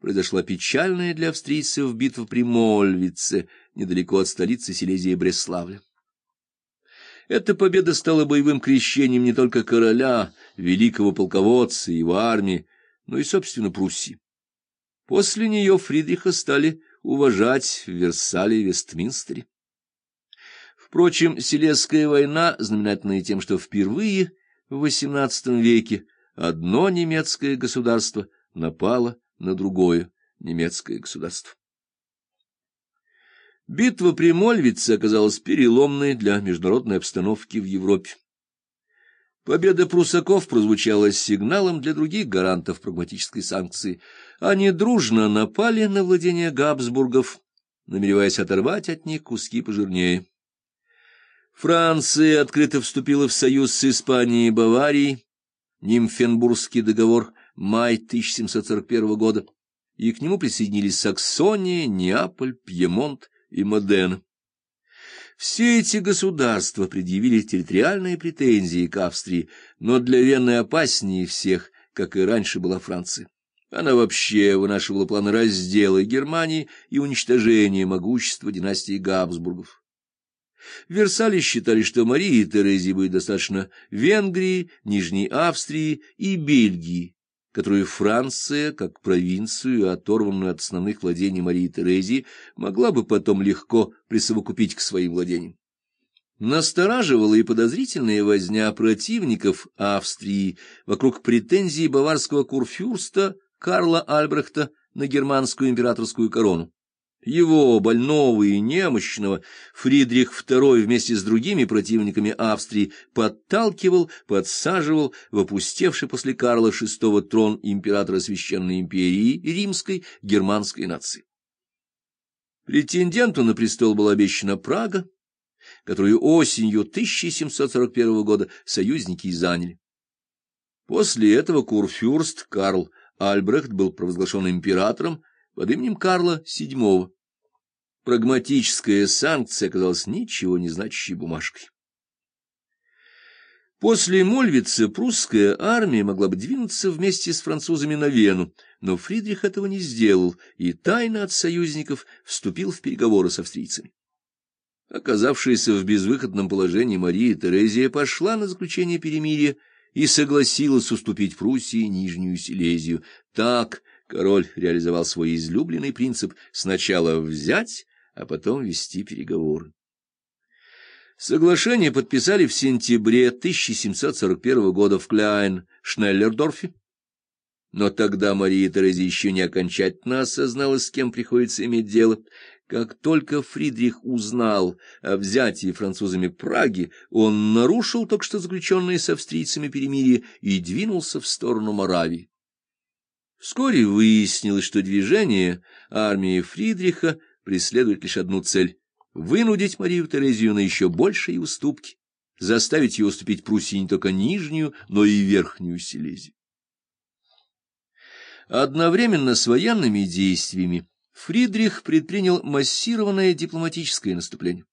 произошла печальная для австрийцев битва при Мольвице, недалеко от столицы Силезии Бреславля. Эта победа стала боевым крещением не только короля, великого полководца и его армии, но и, собственно, Пруссии. После нее Фридриха стали уважать в Версале и Вестминстере. Впрочем, Силезская война, знаменательная тем, что впервые в XVIII веке одно немецкое государство напало на другое немецкое государство. Битва при Мольвице оказалась переломной для международной обстановки в Европе. Победа прусаков прозвучала сигналом для других гарантов прагматической санкции. Они дружно напали на владение Габсбургов, намереваясь оторвать от них куски пожирнее. Франция открыто вступила в союз с Испанией и Баварией, Нимфенбургский договор, май 1741 года, и к нему присоединились Саксония, Неаполь, Пьемонт и Модена. Все эти государства предъявили территориальные претензии к Австрии, но для Вены опаснее всех, как и раньше была Франция. Она вообще вынашивала планы раздела Германии и уничтожения могущества династии Габсбургов. В считали, что Марии Терезии будет достаточно Венгрии, Нижней Австрии и Бельгии, которую Франция, как провинцию, оторванную от основных владений Марии Терезии, могла бы потом легко присовокупить к своим владениям. Настораживала и подозрительная возня противников Австрии вокруг претензий баварского курфюрста Карла Альбрехта на германскую императорскую корону. Его, больного и немощного, Фридрих II вместе с другими противниками Австрии подталкивал, подсаживал в опустевший после Карла VI трон императора Священной империи римской германской нации. Претенденту на престол была обещана Прага, которую осенью 1741 года союзники заняли. После этого курфюрст Карл Альбрехт был провозглашен императором под именем Карла VII прагматическая санкция оказалась ничего не значащей бумажкой. После Мольвица прусская армия могла бы двинуться вместе с французами на Вену, но Фридрих этого не сделал и тайно от союзников вступил в переговоры с австрийцами. Оказавшаяся в безвыходном положении Мария Терезия пошла на заключение перемирия и согласилась уступить Пруссии Нижнюю Силезию. Так король реализовал свой излюбленный принцип сначала взять, а потом вести переговоры. Соглашение подписали в сентябре 1741 года в Кляйн-Шнеллердорфе. Но тогда Мария Терезия еще не окончательно осознала, с кем приходится иметь дело. Как только Фридрих узнал о взятии французами Праги, он нарушил только что заключенное с австрийцами перемирие и двинулся в сторону Моравии. Вскоре выяснилось, что движение армии Фридриха преследует лишь одну цель — вынудить Марию Терезию на еще большие уступки, заставить ее уступить Пруссии не только нижнюю, но и верхнюю Силезию. Одновременно с военными действиями Фридрих предпринял массированное дипломатическое наступление.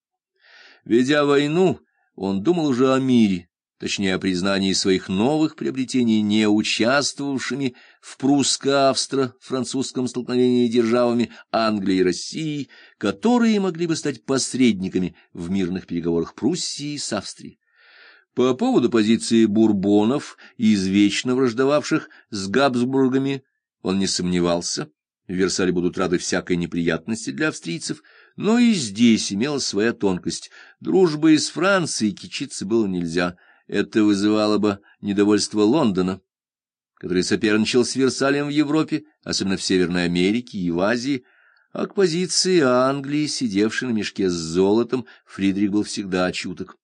Ведя войну, он думал уже о мире, точнее о признании своих новых приобретений, не участвовавшими в прусско-австро-французском столкновении державами Англии и России, которые могли бы стать посредниками в мирных переговорах Пруссии с Австрией. По поводу позиции бурбонов, извечно враждовавших с Габсбургами, он не сомневался, в Версале будут рады всякой неприятности для австрийцев, но и здесь имелась своя тонкость. Дружбой с Францией кичиться было нельзя — это вызывало бы недовольство Лондона, который соперничал с Версалем в Европе, особенно в Северной Америке и в Азии, а к позиции Англии, сидевшей на мешке с золотом, Фридрих был всегда чуток.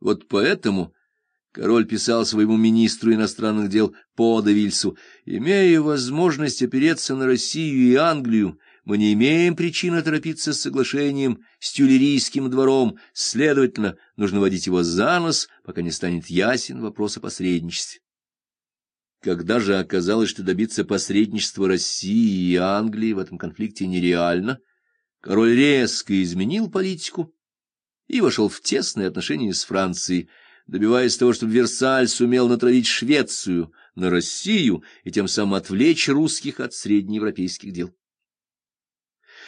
Вот поэтому король писал своему министру иностранных дел Подавильсу, имея возможность опереться на Россию и Англию, мы не имеем причины торопиться с соглашением с Тюлерийским двором, следовательно, нужно водить его за нос, пока не станет ясен вопрос о посредничестве. Когда же оказалось, что добиться посредничества России и Англии в этом конфликте нереально, король резко изменил политику и вошел в тесные отношения с Францией, добиваясь того, чтобы Версаль сумел натравить Швецию на Россию и тем самым отвлечь русских от среднеевропейских дел.